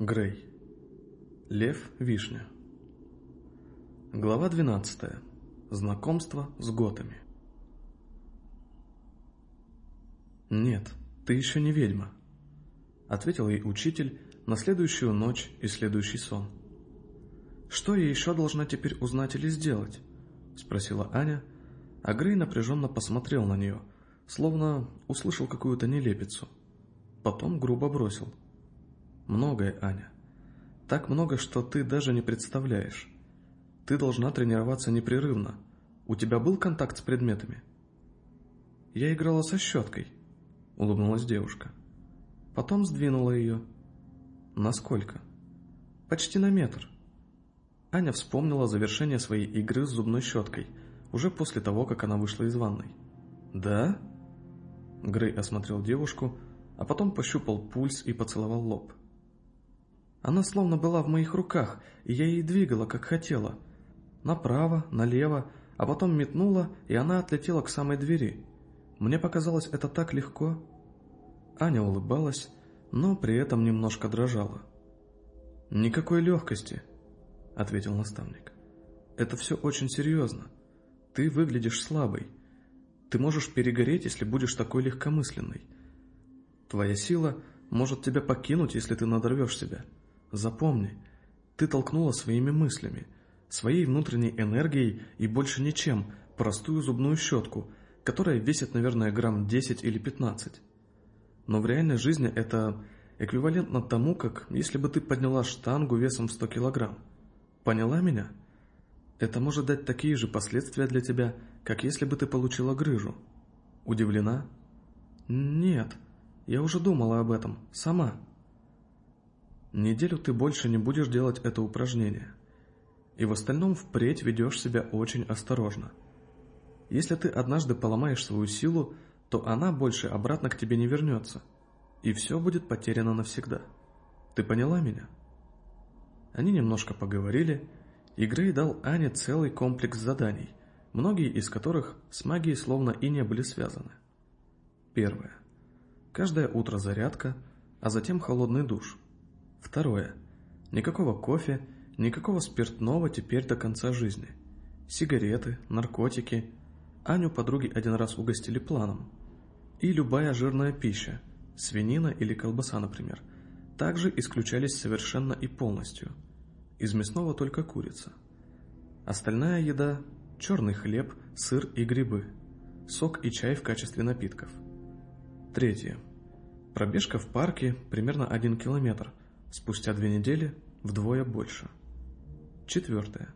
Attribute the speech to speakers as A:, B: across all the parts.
A: Грей. Лев Вишня. Глава 12. Знакомство с готами. «Нет, ты еще не ведьма», — ответил ей учитель на следующую ночь и следующий сон. «Что я еще должна теперь узнать или сделать?» — спросила Аня, а Грей напряженно посмотрел на нее, словно услышал какую-то нелепицу. Потом грубо бросил — Многое, Аня. Так много, что ты даже не представляешь. Ты должна тренироваться непрерывно. У тебя был контакт с предметами? Я играла со щеткой, улыбнулась девушка. Потом сдвинула ее. Насколько? Почти на метр. Аня вспомнила завершение своей игры с зубной щеткой, уже после того, как она вышла из ванной. «Да?» Грей осмотрел девушку, а потом пощупал пульс и поцеловал лоб. Она словно была в моих руках, и я ей двигала, как хотела. Направо, налево, а потом метнула, и она отлетела к самой двери. Мне показалось это так легко. Аня улыбалась, но при этом немножко дрожала. «Никакой легкости», — ответил наставник. «Это все очень серьезно. Ты выглядишь слабой. Ты можешь перегореть, если будешь такой легкомысленной. Твоя сила может тебя покинуть, если ты надорвешь себя». Запомни, ты толкнула своими мыслями, своей внутренней энергией и больше ничем простую зубную щетку, которая весит, наверное, грамм 10 или 15. Но в реальной жизни это эквивалентно тому, как если бы ты подняла штангу весом 100 килограмм. Поняла меня? Это может дать такие же последствия для тебя, как если бы ты получила грыжу. Удивлена? Нет, я уже думала об этом, сама. Неделю ты больше не будешь делать это упражнение. И в остальном впредь ведешь себя очень осторожно. Если ты однажды поломаешь свою силу, то она больше обратно к тебе не вернется, и все будет потеряно навсегда. Ты поняла меня? Они немножко поговорили, и Грей дал Ане целый комплекс заданий, многие из которых с магией словно и не были связаны. Первое. Каждое утро зарядка, а затем холодный душ – Второе. Никакого кофе, никакого спиртного теперь до конца жизни. Сигареты, наркотики. Аню подруги один раз угостили планом. И любая жирная пища, свинина или колбаса, например, также исключались совершенно и полностью. Из мясного только курица. Остальная еда – черный хлеб, сыр и грибы, сок и чай в качестве напитков. Третье. Пробежка в парке примерно один километр – Спустя две недели вдвое больше. Четвертое.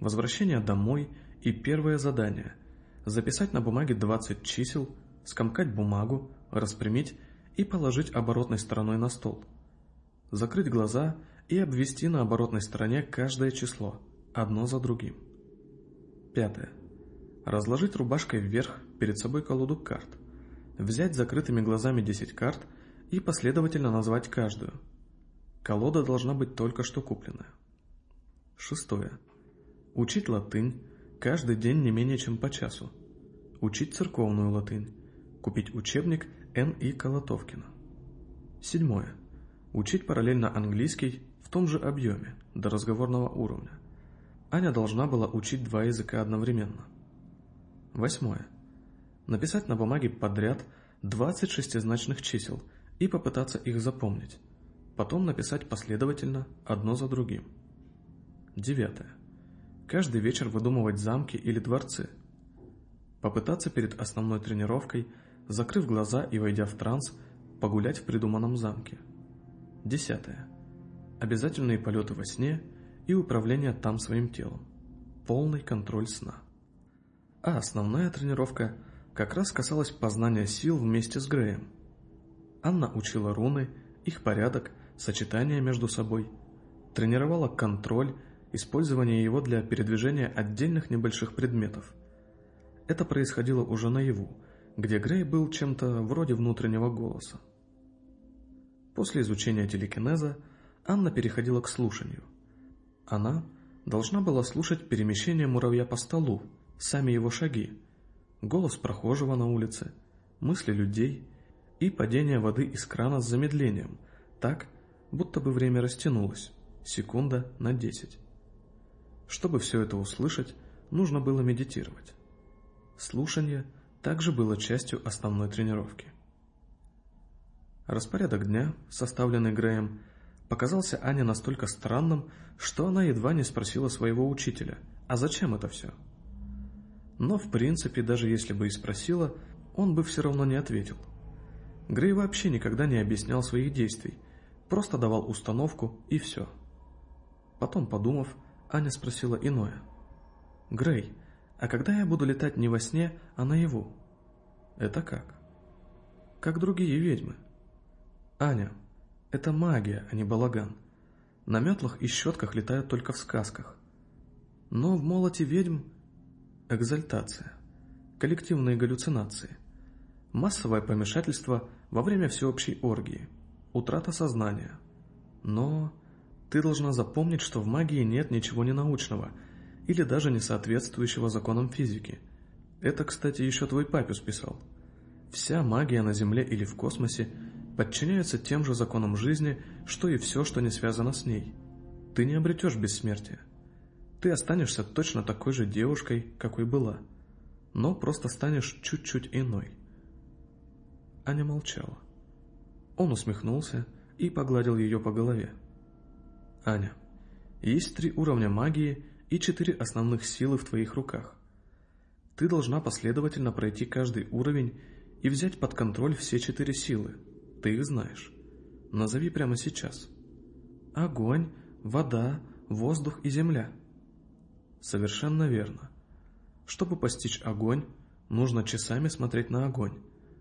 A: Возвращение домой и первое задание – записать на бумаге 20 чисел, скомкать бумагу, распрямить и положить оборотной стороной на стол. Закрыть глаза и обвести на оборотной стороне каждое число, одно за другим. Пятое. Разложить рубашкой вверх перед собой колоду карт. Взять закрытыми глазами 10 карт и последовательно назвать каждую – Колода должна быть только что купленная. Шестое. Учить латынь каждый день не менее чем по часу. Учить церковную латынь. Купить учебник Н. И. Колотовкина. Седьмое. Учить параллельно английский в том же объеме, до разговорного уровня. Аня должна была учить два языка одновременно. Восьмое. Написать на бумаге подряд 20 шестизначных чисел и попытаться их запомнить потом написать последовательно, одно за другим. Девятое. Каждый вечер выдумывать замки или дворцы. Попытаться перед основной тренировкой, закрыв глаза и войдя в транс, погулять в придуманном замке. Десятое. Обязательные полеты во сне и управление там своим телом. Полный контроль сна. А основная тренировка как раз касалась познания сил вместе с Греем. Анна учила руны, их порядок – сочетание между собой, тренировала контроль, использование его для передвижения отдельных небольших предметов. Это происходило уже наяву, где Грей был чем-то вроде внутреннего голоса. После изучения телекинеза Анна переходила к слушанию. Она должна была слушать перемещение муравья по столу, сами его шаги, голос прохожего на улице, мысли людей и падение воды из крана с замедлением, так, будто бы время растянулось, секунда на десять. Чтобы все это услышать, нужно было медитировать. Слушание также было частью основной тренировки. Распорядок дня, составленный Греем, показался Ане настолько странным, что она едва не спросила своего учителя, а зачем это все? Но, в принципе, даже если бы и спросила, он бы все равно не ответил. Грей вообще никогда не объяснял своих действий, просто давал установку и все. Потом, подумав, Аня спросила иное. «Грей, а когда я буду летать не во сне, а наяву?» «Это как?» «Как другие ведьмы». «Аня, это магия, а не балаган. На метлах и щетках летают только в сказках. Но в молоте ведьм – экзальтация, коллективные галлюцинации, массовое помешательство во время всеобщей оргии, утрата сознания. Но ты должна запомнить, что в магии нет ничего ненаучного или даже не соответствующего законам физики. Это, кстати, еще твой папюс писал. Вся магия на Земле или в космосе подчиняется тем же законам жизни, что и все, что не связано с ней. Ты не обретешь бессмертие. Ты останешься точно такой же девушкой, какой была, но просто станешь чуть-чуть иной. Аня молчала. Он усмехнулся и погладил ее по голове. «Аня, есть три уровня магии и четыре основных силы в твоих руках. Ты должна последовательно пройти каждый уровень и взять под контроль все четыре силы. Ты их знаешь. Назови прямо сейчас. Огонь, вода, воздух и земля. Совершенно верно. Чтобы постичь огонь, нужно часами смотреть на огонь,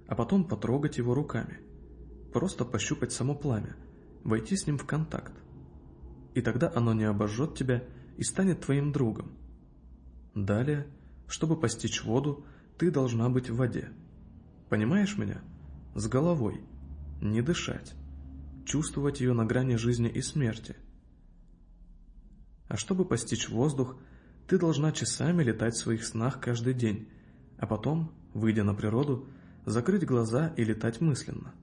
A: а потом потрогать его руками – Просто пощупать само пламя, войти с ним в контакт. И тогда оно не обожжет тебя и станет твоим другом. Далее, чтобы постичь воду, ты должна быть в воде. Понимаешь меня? С головой. Не дышать. Чувствовать ее на грани жизни и смерти. А чтобы постичь воздух, ты должна часами летать в своих снах каждый день, а потом, выйдя на природу, закрыть глаза и летать мысленно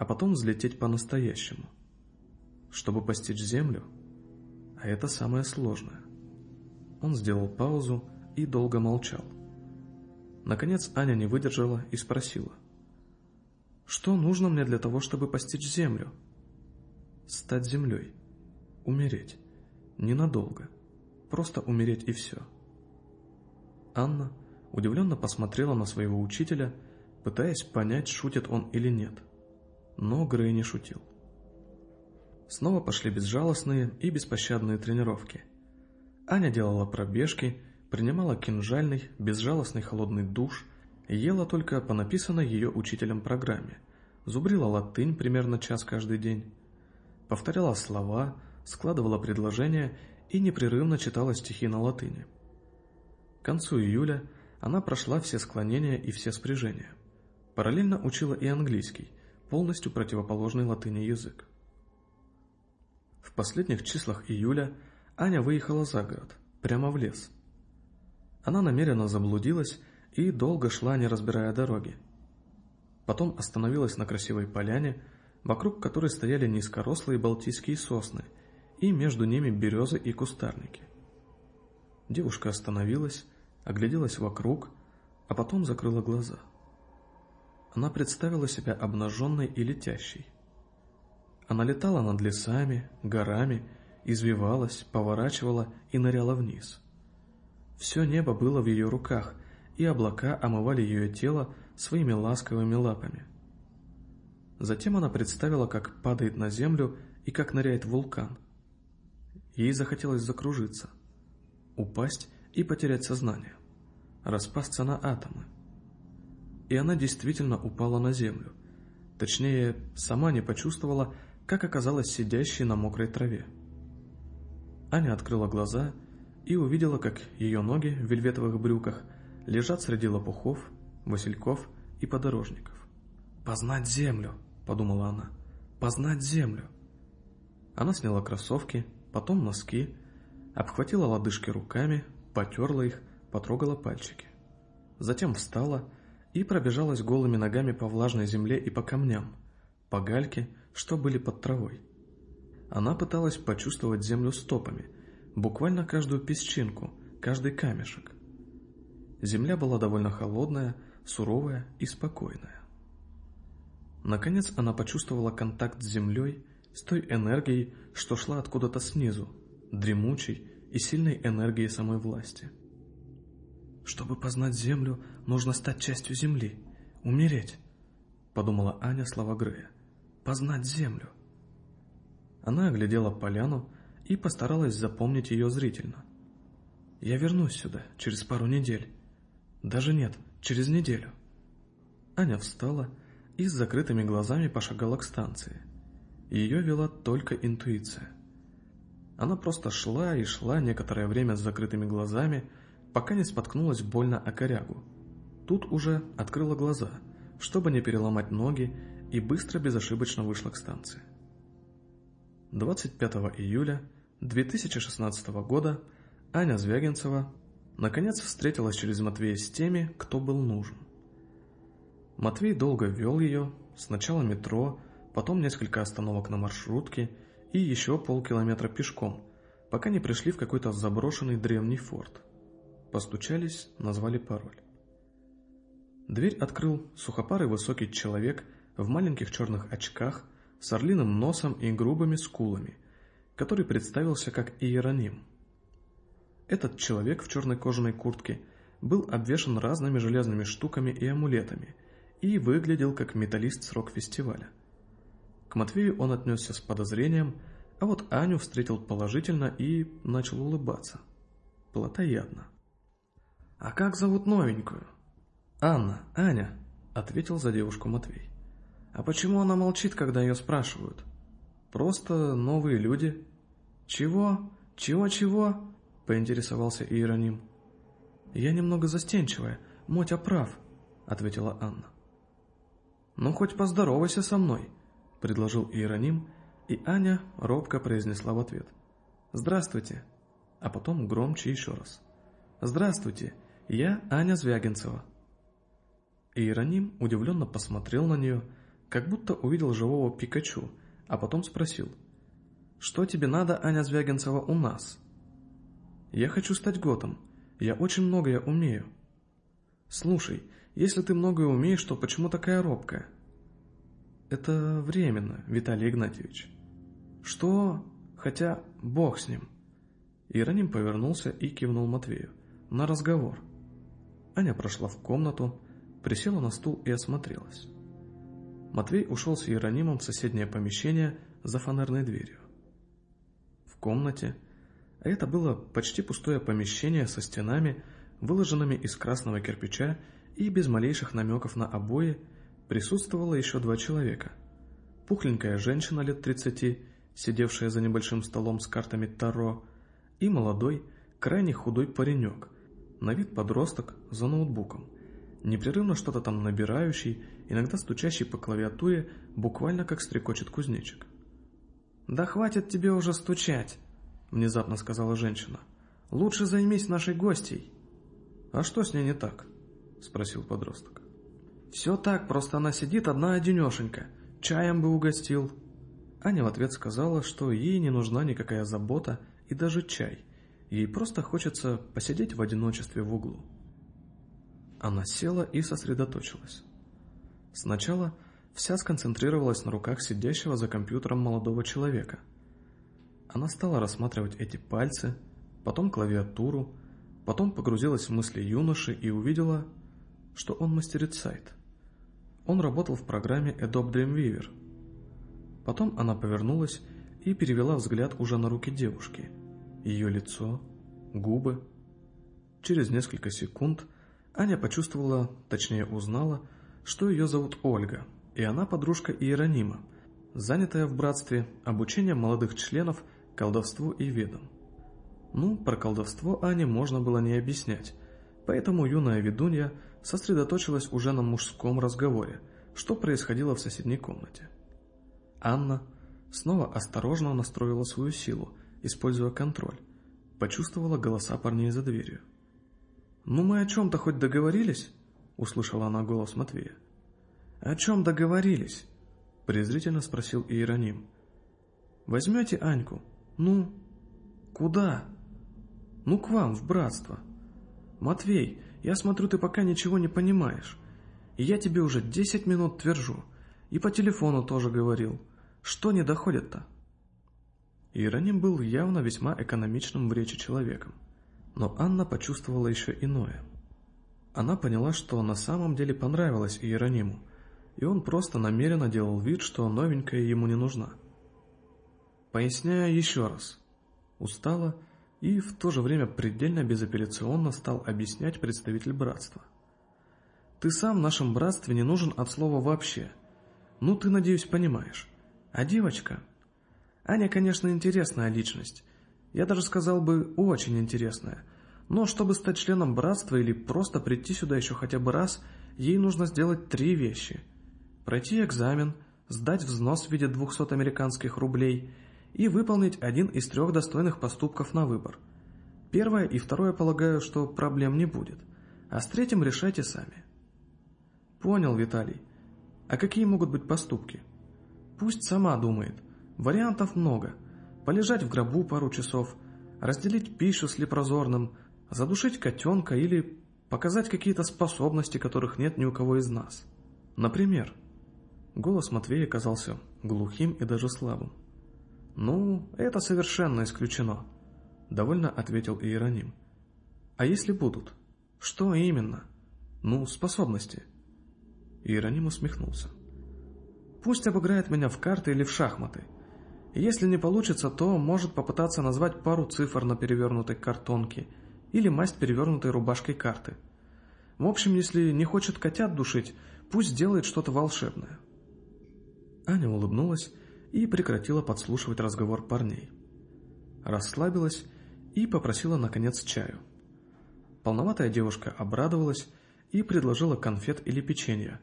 A: а потом взлететь по-настоящему, чтобы постичь землю, а это самое сложное. Он сделал паузу и долго молчал. Наконец Аня не выдержала и спросила. «Что нужно мне для того, чтобы постичь землю?» «Стать землей. Умереть. Ненадолго. Просто умереть и все». Анна удивленно посмотрела на своего учителя, пытаясь понять, шутит он или нет – но Грей не шутил. Снова пошли безжалостные и беспощадные тренировки. Аня делала пробежки, принимала кинжальный, безжалостный холодный душ, ела только по написанной ее учителем программе, зубрила латынь примерно час каждый день, повторяла слова, складывала предложения и непрерывно читала стихи на латыни. К концу июля она прошла все склонения и все спряжения. Параллельно учила и английский, полностью противоположный латыни язык. В последних числах июля Аня выехала за город, прямо в лес. Она намеренно заблудилась и долго шла, не разбирая дороги. Потом остановилась на красивой поляне, вокруг которой стояли низкорослые балтийские сосны, и между ними березы и кустарники. Девушка остановилась, огляделась вокруг, а потом закрыла глаза – она представила себя обнаженной и летящей. Она летала над лесами, горами, извивалась, поворачивала и ныряла вниз. Все небо было в ее руках, и облака омывали ее тело своими ласковыми лапами. Затем она представила, как падает на землю и как ныряет вулкан. Ей захотелось закружиться, упасть и потерять сознание, распасться на атомы и она действительно упала на землю. Точнее, сама не почувствовала, как оказалась сидящей на мокрой траве. Аня открыла глаза и увидела, как ее ноги в вельветовых брюках лежат среди лопухов, васильков и подорожников. «Познать землю!» – подумала она. «Познать землю!» Она сняла кроссовки, потом носки, обхватила лодыжки руками, потерла их, потрогала пальчики. Затем встала и пробежалась голыми ногами по влажной земле и по камням, по гальке, что были под травой. Она пыталась почувствовать землю стопами, буквально каждую песчинку, каждый камешек. Земля была довольно холодная, суровая и спокойная. Наконец она почувствовала контакт с землей, с той энергией, что шла откуда-то снизу, дремучей и сильной энергией самой власти. «Чтобы познать землю, нужно стать частью земли, умереть», — подумала Аня слова Грея. «Познать землю». Она оглядела поляну и постаралась запомнить ее зрительно. «Я вернусь сюда через пару недель. Даже нет, через неделю». Аня встала и с закрытыми глазами пошагала к станции. Ее вела только интуиция. Она просто шла и шла некоторое время с закрытыми глазами, пока не споткнулась больно о корягу. Тут уже открыла глаза, чтобы не переломать ноги, и быстро безошибочно вышла к станции. 25 июля 2016 года Аня Звягинцева наконец встретилась через Матвея с теми, кто был нужен. Матвей долго вел ее, сначала метро, потом несколько остановок на маршрутке и еще полкилометра пешком, пока не пришли в какой-то заброшенный древний форт. Постучались, назвали пароль. Дверь открыл сухопарый высокий человек в маленьких черных очках с орлиным носом и грубыми скулами, который представился как Иероним. Этот человек в черной кожаной куртке был обвешан разными железными штуками и амулетами – и выглядел как металлист с рок-фестиваля. К Матвею он отнесся с подозрением, а вот Аню встретил положительно и начал улыбаться. Платоядно. «А как зовут новенькую?» «Анна, Аня», — ответил за девушку Матвей. «А почему она молчит, когда ее спрашивают?» «Просто новые люди». «Чего? Чего-чего?» — поинтересовался Иероним. «Я немного застенчивая, Мотя прав», — ответила Анна. «Ну, хоть поздоровайся со мной», — предложил Иероним, и Аня робко произнесла в ответ. «Здравствуйте», а потом громче еще раз. «Здравствуйте, я Аня Звягинцева». Иероним удивленно посмотрел на нее, как будто увидел живого Пикачу, а потом спросил. «Что тебе надо, Аня Звягинцева, у нас?» «Я хочу стать готом. Я очень многое умею». «Слушай, если ты многое умеешь, то почему такая робкая? Это временно, Виталий Игнатьевич. Что? Хотя, бог с ним. Иероним повернулся и кивнул Матвею. На разговор. Аня прошла в комнату, присела на стул и осмотрелась. Матвей ушел с Иеронимом в соседнее помещение за фонарной дверью. В комнате, а это было почти пустое помещение со стенами, выложенными из красного кирпича и без малейших намеков на обои присутствовало еще два человека. Пухленькая женщина лет 30, сидевшая за небольшим столом с картами Таро, и молодой, крайне худой паренек, на вид подросток за ноутбуком, непрерывно что-то там набирающий, иногда стучащий по клавиатуре, буквально как стрекочет кузнечик. «Да хватит тебе уже стучать!» — внезапно сказала женщина. «Лучше займись нашей гостьей!» «А что с ней не так?» — спросил подросток. «Все так, просто она сидит одна-одинешенька. Чаем бы угостил». Аня в ответ сказала, что ей не нужна никакая забота и даже чай. Ей просто хочется посидеть в одиночестве в углу. Она села и сосредоточилась. Сначала вся сконцентрировалась на руках сидящего за компьютером молодого человека. Она стала рассматривать эти пальцы, потом клавиатуру, потом погрузилась в мысли юноши и увидела что он мастерит сайт. Он работал в программе Adobe Dreamweaver. Потом она повернулась и перевела взгляд уже на руки девушки. Ее лицо, губы. Через несколько секунд Аня почувствовала, точнее узнала, что ее зовут Ольга, и она подружка Иеронима, занятая в братстве обучением молодых членов колдовству и ведам. Ну, про колдовство Ане можно было не объяснять, поэтому юная ведунья – сосредоточилась уже на мужском разговоре, что происходило в соседней комнате. Анна снова осторожно настроила свою силу, используя контроль, почувствовала голоса парней за дверью. «Ну мы о чем-то хоть договорились?» — услышала она голос Матвея. «О чем договорились?» — презрительно спросил Иероним. Возьмете Аньку? Ну, куда? Ну, к вам, в братство. Матвей, я смотрю, ты пока ничего не понимаешь. И я тебе уже десять минут твержу. И по телефону тоже говорил. Что не доходит-то? Иероним был явно весьма экономичным в речи человеком. Но Анна почувствовала еще иное. Она поняла, что на самом деле понравилось Иерониму, и он просто намеренно делал вид, что новенькая ему не нужна. Поясняя еще раз. Устала и в то же время предельно безапелляционно стал объяснять представитель братства. «Ты сам в нашем братстве не нужен от слова вообще. Ну, ты, надеюсь, понимаешь. А девочка? Аня, конечно, интересная личность. Я даже сказал бы, очень интересная. Но чтобы стать членом братства или просто прийти сюда еще хотя бы раз, ей нужно сделать три вещи. Пройти экзамен, сдать взнос в виде 200 американских рублей и выполнить один из трех достойных поступков на выбор. Первое и второе, полагаю, что проблем не будет. А с третьим решайте сами. Понял, Виталий. А какие могут быть поступки? Пусть сама думает. Вариантов много. Полежать в гробу пару часов, разделить пищу с лепрозорным, задушить котенка или показать какие-то способности, которых нет ни у кого из нас. Например, голос Матвея казался глухим и даже слабым. «Ну, это совершенно исключено», — довольно ответил Иероним. «А если будут? Что именно? Ну, способности». Иероним усмехнулся. «Пусть обыграет меня в карты или в шахматы. Если не получится, то может попытаться назвать пару цифр на перевернутой картонке или масть перевернутой рубашкой карты. В общем, если не хочет котят душить, пусть делает что-то волшебное». Аня улыбнулась и прекратила подслушивать разговор парней. Расслабилась и попросила, наконец, чаю. Полноватая девушка обрадовалась и предложила конфет или печенье,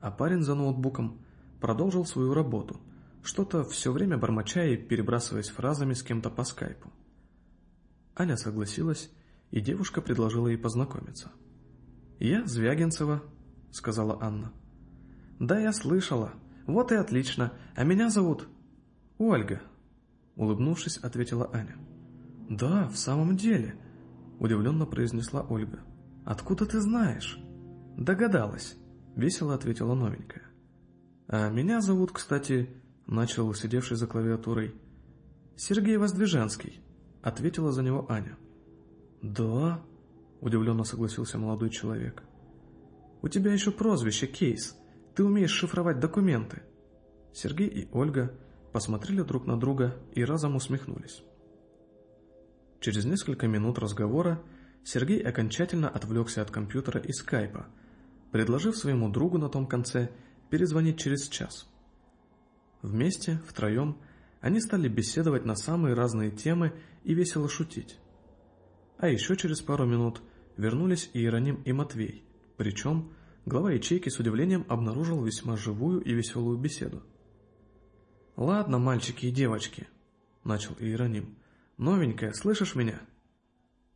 A: а парень за ноутбуком продолжил свою работу, что-то все время бормоча и перебрасываясь фразами с кем-то по скайпу. Аня согласилась, и девушка предложила ей познакомиться. «Я Звягинцева», — сказала Анна. «Да, я слышала», «Вот и отлично. А меня зовут...» «Ольга», — улыбнувшись, ответила Аня. «Да, в самом деле», — удивленно произнесла Ольга. «Откуда ты знаешь?» «Догадалась», — весело ответила новенькая. «А меня зовут, кстати...» — начал сидевший за клавиатурой. «Сергей Воздвиженский», — ответила за него Аня. «Да?» — удивленно согласился молодой человек. «У тебя еще прозвище Кейс», ты умеешь шифровать документы!» Сергей и Ольга посмотрели друг на друга и разом усмехнулись. Через несколько минут разговора Сергей окончательно отвлекся от компьютера и скайпа, предложив своему другу на том конце перезвонить через час. Вместе, втроем, они стали беседовать на самые разные темы и весело шутить. А еще через пару минут вернулись Иероним и Матвей, причем глава ячейки с удивлением обнаружил весьма живую и веселую беседу. «Ладно, мальчики и девочки», — начал Иероним. «Новенькая, слышишь меня?»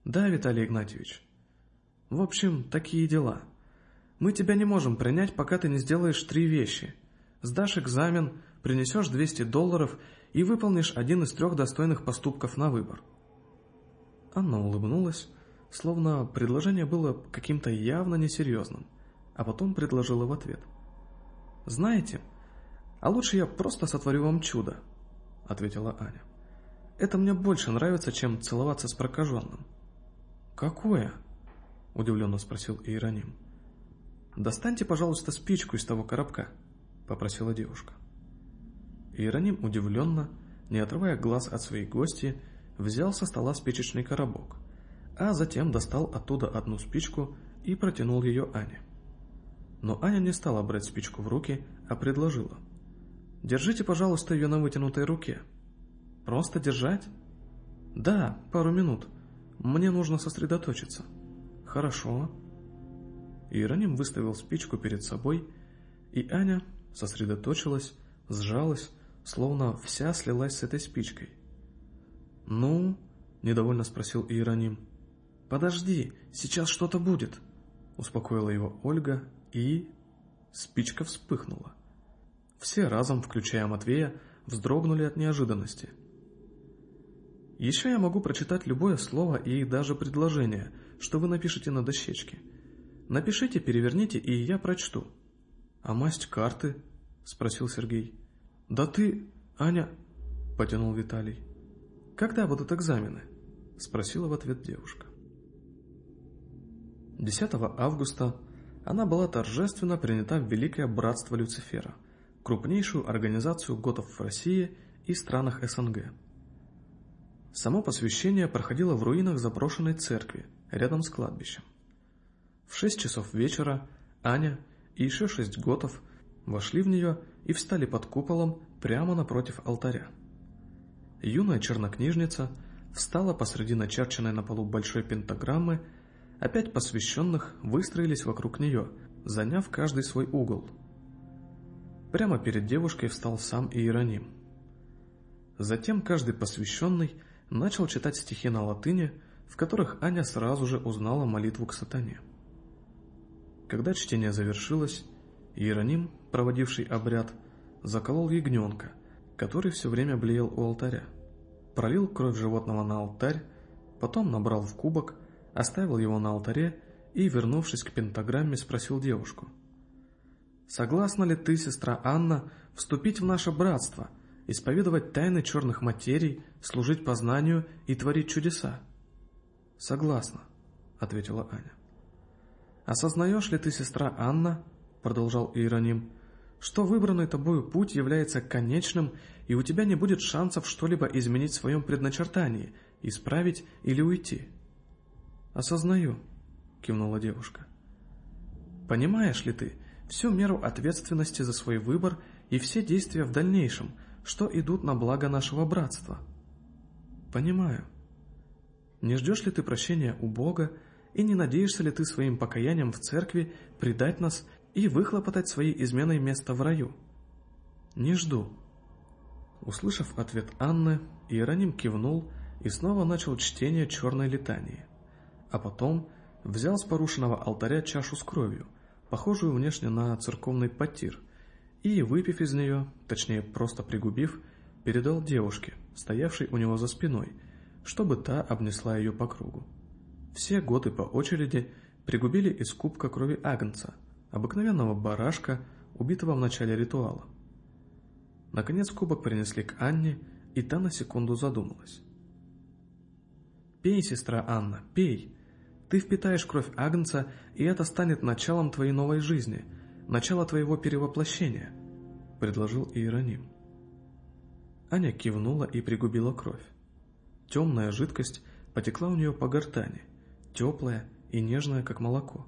A: «Да, Виталий Игнатьевич». «В общем, такие дела. Мы тебя не можем принять, пока ты не сделаешь три вещи. Сдашь экзамен, принесешь 200 долларов и выполнишь один из трех достойных поступков на выбор». Анна улыбнулась, словно предложение было каким-то явно несерьезным а потом предложила в ответ. «Знаете, а лучше я просто сотворю вам чудо», — ответила Аня. «Это мне больше нравится, чем целоваться с прокаженным». «Какое?» — удивленно спросил Иероним. «Достаньте, пожалуйста, спичку из того коробка», — попросила девушка. Иероним удивленно, не отрывая глаз от своей гости, взял со стола спичечный коробок, а затем достал оттуда одну спичку и протянул ее Ане. Но Аня не стала брать спичку в руки, а предложила. «Держите, пожалуйста, ее на вытянутой руке». «Просто держать?» «Да, пару минут. Мне нужно сосредоточиться». «Хорошо». Иероним выставил спичку перед собой, и Аня сосредоточилась, сжалась, словно вся слилась с этой спичкой. «Ну?» – недовольно спросил Иероним. «Подожди, сейчас что-то будет», – успокоила его Ольга и... Спичка вспыхнула. Все разом, включая Матвея, вздрогнули от неожиданности. Еще я могу прочитать любое слово и даже предложение, что вы напишете на дощечке. Напишите, переверните, и я прочту. А масть карты? Спросил Сергей. Да ты, Аня, потянул Виталий. Когда будут экзамены? Спросила в ответ девушка. 10 августа она была торжественно принята в Великое Братство Люцифера, крупнейшую организацию готов в России и странах СНГ. Само посвящение проходило в руинах заброшенной церкви, рядом с кладбищем. В шесть часов вечера Аня и еще шесть готов вошли в нее и встали под куполом прямо напротив алтаря. Юная чернокнижница встала посреди начерченной на полу большой пентаграммы Опять посвященных выстроились вокруг нее, заняв каждый свой угол. Прямо перед девушкой встал сам Иероним. Затем каждый посвященный начал читать стихи на латыни, в которых Аня сразу же узнала молитву к сатане. Когда чтение завершилось, Иероним, проводивший обряд, заколол ягненка, который все время блеял у алтаря, пролил кровь животного на алтарь, потом набрал в кубок – оставил его на алтаре и, вернувшись к пентаграмме, спросил девушку. «Согласна ли ты, сестра Анна, вступить в наше братство, исповедовать тайны черных материй, служить познанию и творить чудеса?» «Согласна», — ответила Аня. «Осознаешь ли ты, сестра Анна, — продолжал Иероним, — что выбранный тобою путь является конечным, и у тебя не будет шансов что-либо изменить в своем предначертании, исправить или уйти?» «Осознаю», — кивнула девушка. «Понимаешь ли ты всю меру ответственности за свой выбор и все действия в дальнейшем, что идут на благо нашего братства?» «Понимаю. Не ждешь ли ты прощения у Бога и не надеешься ли ты своим покаянием в церкви предать нас и выхлопотать своей изменой место в раю?» «Не жду». Услышав ответ Анны, Иероним кивнул и снова начал чтение черной летании а потом взял с порушенного алтаря чашу с кровью, похожую внешне на церковный потир, и, выпив из нее, точнее просто пригубив, передал девушке, стоявшей у него за спиной, чтобы та обнесла ее по кругу. Все годы по очереди пригубили из кубка крови агнца, обыкновенного барашка, убитого в начале ритуала. Наконец кубок принесли к Анне, и та на секунду задумалась. «Пей, сестра Анна, пей!» Ты впитаешь кровь Агнца, и это станет началом твоей новой жизни, начало твоего перевоплощения», — предложил Иероним. Аня кивнула и пригубила кровь. Темная жидкость потекла у нее по гортани, теплая и нежная, как молоко.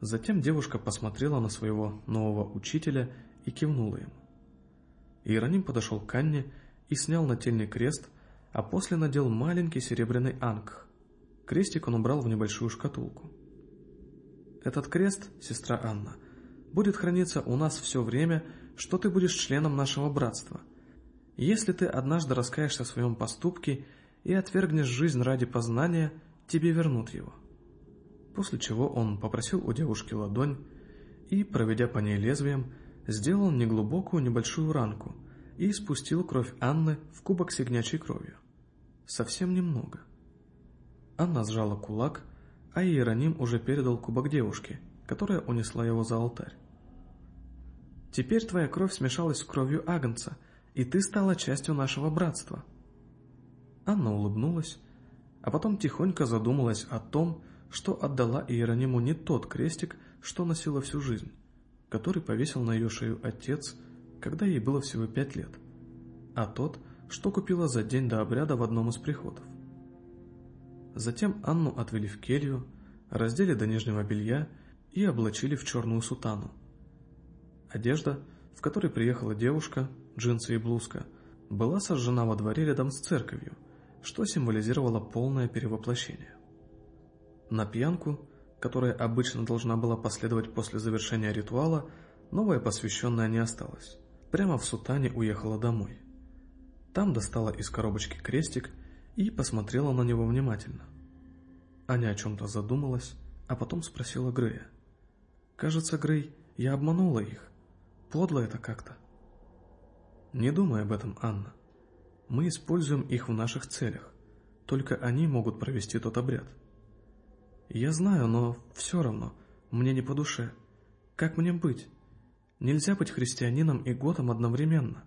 A: Затем девушка посмотрела на своего нового учителя и кивнула ему. Иероним подошел к Анне и снял нательный крест, а после надел маленький серебряный ангх, Крестик он убрал в небольшую шкатулку. «Этот крест, сестра Анна, будет храниться у нас все время, что ты будешь членом нашего братства. Если ты однажды раскаешься в своем поступке и отвергнешь жизнь ради познания, тебе вернут его». После чего он попросил у девушки ладонь и, проведя по ней лезвием, сделал неглубокую небольшую ранку и спустил кровь Анны в кубок с ягнячей кровью. Совсем немного. Анна сжала кулак, а Иероним уже передал кубок девушке, которая унесла его за алтарь. «Теперь твоя кровь смешалась с кровью Агнца, и ты стала частью нашего братства». Анна улыбнулась, а потом тихонько задумалась о том, что отдала Иерониму не тот крестик, что носила всю жизнь, который повесил на ее шею отец, когда ей было всего пять лет, а тот, что купила за день до обряда в одном из приходов. Затем Анну отвели в келью, раздели до нижнего белья и облачили в черную сутану. Одежда, в которой приехала девушка, джинсы и блузка, была сожжена во дворе рядом с церковью, что символизировало полное перевоплощение. На пьянку, которая обычно должна была последовать после завершения ритуала, новая посвященная не осталась. Прямо в сутане уехала домой. Там достала из коробочки крестик и посмотрела на него внимательно. Аня о чем-то задумалась, а потом спросила Грея. «Кажется, Грей, я обманула их. Подло это как-то». Не думай об этом, Анна. Мы используем их в наших целях. Только они могут провести тот обряд. Я знаю, но все равно, мне не по душе. Как мне быть? Нельзя быть христианином и готом одновременно.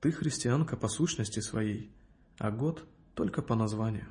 A: Ты христианка по сущности своей, а год только по названию.